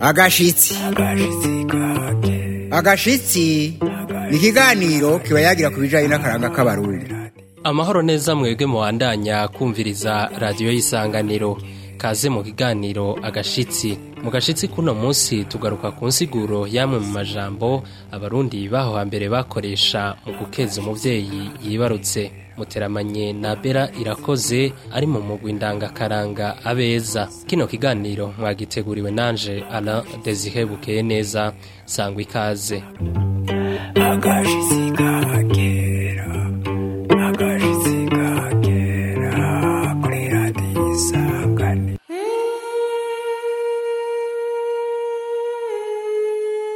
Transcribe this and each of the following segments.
agashitsi agashitsi ni ikiganiro kiba yagira ku bijyanye n'akaranga k'abarurira amahoro neza mwebwe muwandanya kumviriza radiyo y'isanganiro kaze mu kiganiro agashitsi mu gashyitsi k'uno munsi tugaruka ku nsiguro y'amwe mu majambo abarundi baho hambere bakoresha mu gukeza umubyeyi yibarutse muteramanye na bera irakoze ari mu mugwi ndangakaranga abeza kino kiganiro mwagiteguriwe nanje ala dezihebukeye neza sangwa ikaze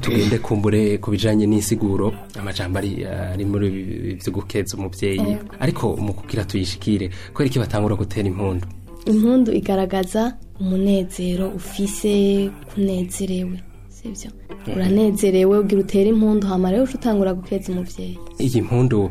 tugende kumbure ku bijyanye n'isiguro amajyamba eh, ari muri byo gukeza umubyeyi eh. ariko mu kugira tuyishikire kubera iki batangura gutera impundu impundu igaragaza umunezero ufise kunezerewe sibyo eh. uranezerewe ubwira utere impundu hamara uje utangura gukeza umubyeyi iyi mpundu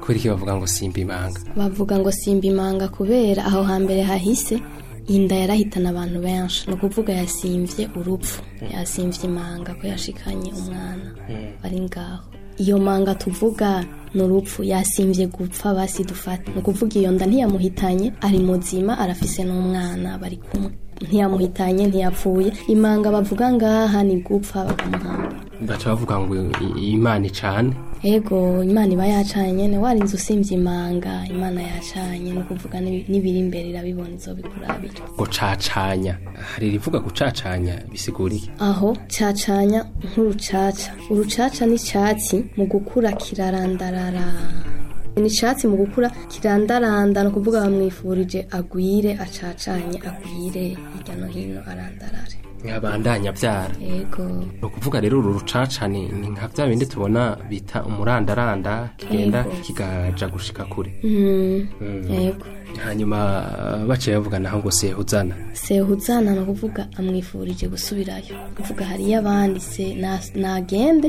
kubera iki bavuga ngo simba imanga bavuga ngo simba imanga kubera aho hambere hahise inda yarahitana abantu benshi ni ukuvuga yasimbye urupfu yasimbye imanga ko yashikanye umwana bari hmm. ngaho iyo manga tuvuga ni urupfu yasimbye gupfa basi dufate ni ukuvuga iyo nda ntiyamuhitanye ari muzima arafise n'umwana bari kumwe ntiyamuhitanye ntiyapfuye imanga bavuga ngaha ni gupfa bakamuhamba baca bavuga ngo imana icane yego imana iba yacanye nyine wari inzu usimbye imanga imana yacanye ni ukuvuga n'ibiri imbere irabibona izo bikurabira gucacanya hari irivuga gucacanya bisiguriye aho cacanya nk'urucaca urucaca n'icyatsi mu gukura kirarandarara ni icyatsi mu gukura kirandaranda ni ukuvuga bamwifurije agwire acacanye agwire hirya no hino arandarare nkabandanya ni ukuvuga rero uru rucaca ni nka bya bindi tubona bita umurandaranda kigenda kigajya gushika kure mhm. mm. hanyuma uh, baciye bavuganaho ngo sehuzana sehuzana ni ukuvuga amwifurije gusubirayo kuvuga hariyo abandi se nagende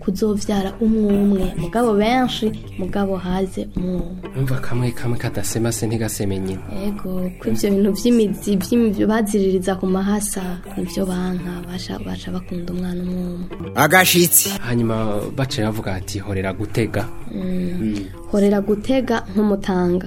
kuzobyara umwe umwe mugabo benshi mugabo haze umwe umva kamwe kamwe kadasema se ntigaseme nyine yego ko ibyo bintu by'imizi by'imibyo baziririza ku mahasa nibyo banka baca bakunda umwana umwe umwe agashitsi hanyuma baca bavuga ati horera gutega mm. horera gutega nk'umutanga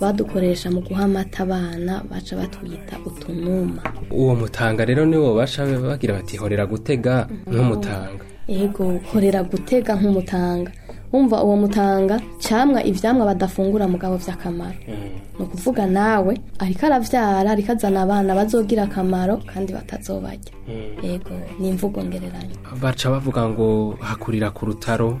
badukoresha mu guha amata abana baca batwita utunuma uwo mutanga rero niwo baca bagira bati horera gutega nk'umutanga yego horera gutega nk'umutanga wumva uwo mutanga cyamwa ibyamwa badafungura mugabo by'akamaro mm. ni ukuvuga nawe ariko arabyara ariko azana abana bazogira akamaro kandi batazobajya mm. yego ni imvugo ngereranya baca bavuga ngo hakurira ku rutaro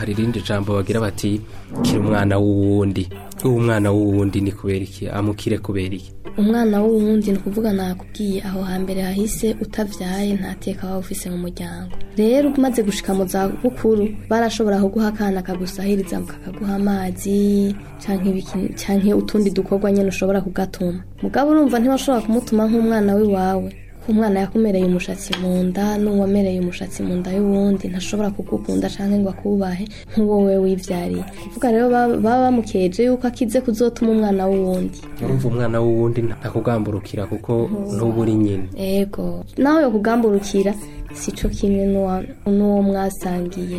hari irindi jambo bagira bati kira umwana w'uwundi uwo mwana w'uwundi ni kubera iki amukire kubera iki umwana w'uwundi ni ukuvuga nakubwiye aho hambere hahise utabyaye ntateka waba ufise mu muryango rero umaze gushika mu za bukuru barashobora kuguha akana kagusahiriza kakaguha amazi cyangwa utundi dukorwa nyine ushobora kugatuma mugabo urumva ntibashobora kumutuma nk'umwana w'iwawe umwana yakumereye umushatsi mu nda n'uwamereye umushatsi mu nda y'uwundi ntashobora kugukunda cyangwa ngo akubahe nk'uwo we wibyariye kuvuga rero baba bamukeje yuko akize kuzotuma umwana w'uwundi urumva umwana w'uwundi ntakugamburukira kuko n'uba uri nyine yego nawe yo kugamburukira si cyo kimwe n'uwo mwasangiye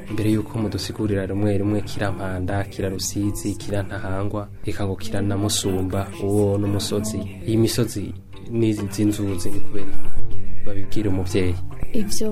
mbere y'uko mudusigurira rumwe rumwe kiramanda kirarusizi kirantahangwa reka ngo kiranamusumba uwo n'umusozi iyi misozi n'izi nzuzi ni kubera babibwira umubyeyi ibyo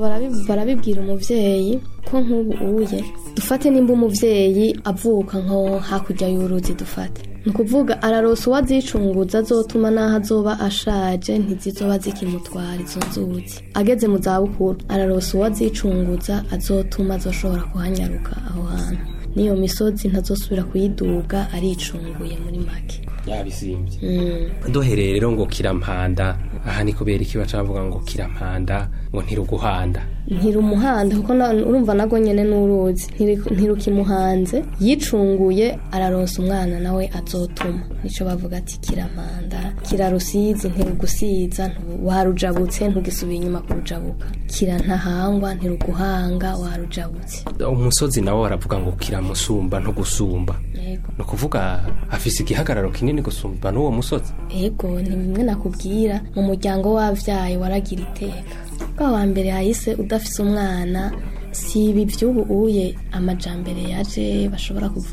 barabibwira umubyeyi ko nk'ubu uye dufate nimba umubyeyi avuka nko hakurya y'uruzi dufate ni ukuvuga araronsa uwo azicunguza azotuma n'aho azoba ashaje ntizizoba zikimutwara izo nzuzi ageze mu zabukuru araronsa uwo azicunguza azotuma azoshobora kuhanyaruka aho hantu n'iyo misozi ntazosubira kuyiduga aricunguye muri make yabisimbye mm. duhereye rero ngo kirampanda aha ni kubera iki bacavuga ngo kirampanda ngo ntiruguhanda ntirumuhanda kuko urumva nago nyine n'uruzi ntirukimuhanze yicunguye araronsa umwana nawe azotuma nicyo bavuga ati kirampanda kirarusizi ntirugusiza warujabutse ntugisubire inyuma kurujabuka kirantahangwa ntiruguhanga warujabutse umusozi nawe baravuga ngo kiramusumba ntugusumba ni ukuvuga hafise igihagararo kinini runini gusumbana uwo musozi yego ni bimwe nakubwira mu muryango wabyaye waragira iteka kwa wa mbere yahise udafise umwana si ibi by'ubu uye amajambere yaje bashobora kuvuga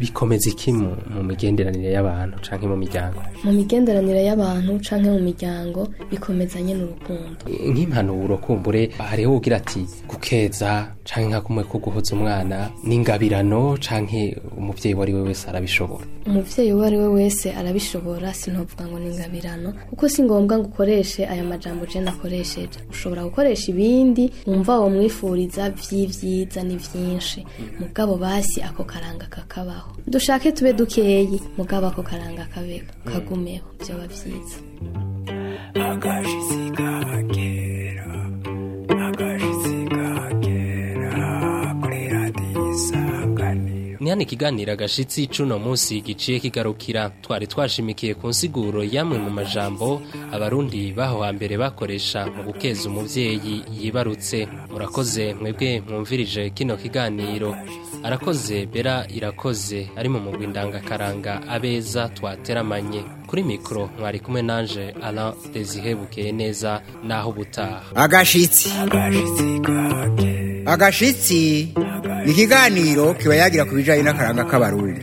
bikomeza iki mu migenderanire y'abantu cyangwa mu miryango mu migenderanire y'abantu cyangwa mu miryango bikomezanye n'urukundo nk'impanuro kumbure hariho ugira ati gukeza canke nka kumwe ko guhoza umwana n'ingabirano canke umuvyeyi wari we wese arabishobora umubyeyi uwo ari we wese arabishobora sinovuga ngo n'ingabirano kuko si ngombwa ngo ukoreshe aya majambo je nakoresheje ushobora gukoresha ibindi wumva wo mwifuriza vy'ivyiza ni byinshi mugabo basi ako karanga kakabaho dushake tube dukeyi mugabo ako karanga kabe kagumeho vyoba vyiza ni ikiganiro agashyitsi cuno munsi giciye kigarukira twari twashimikiye ku nsiguro y'amwe mu majambo abarundi baho hambere bakoresha mu gukeza umubyeyi yibarutse murakoze mwebwe mwumvirije kino kiganiro arakoze bera irakoze ari mu mugwi ndangakaranga abeza twateramanye kuri mikoro mwari kumwe nanje Alain Desire neza naho butaha agashitsi agashitsi ikiganiro kiba yagira ku bijyanye n'akaranga k'abarundi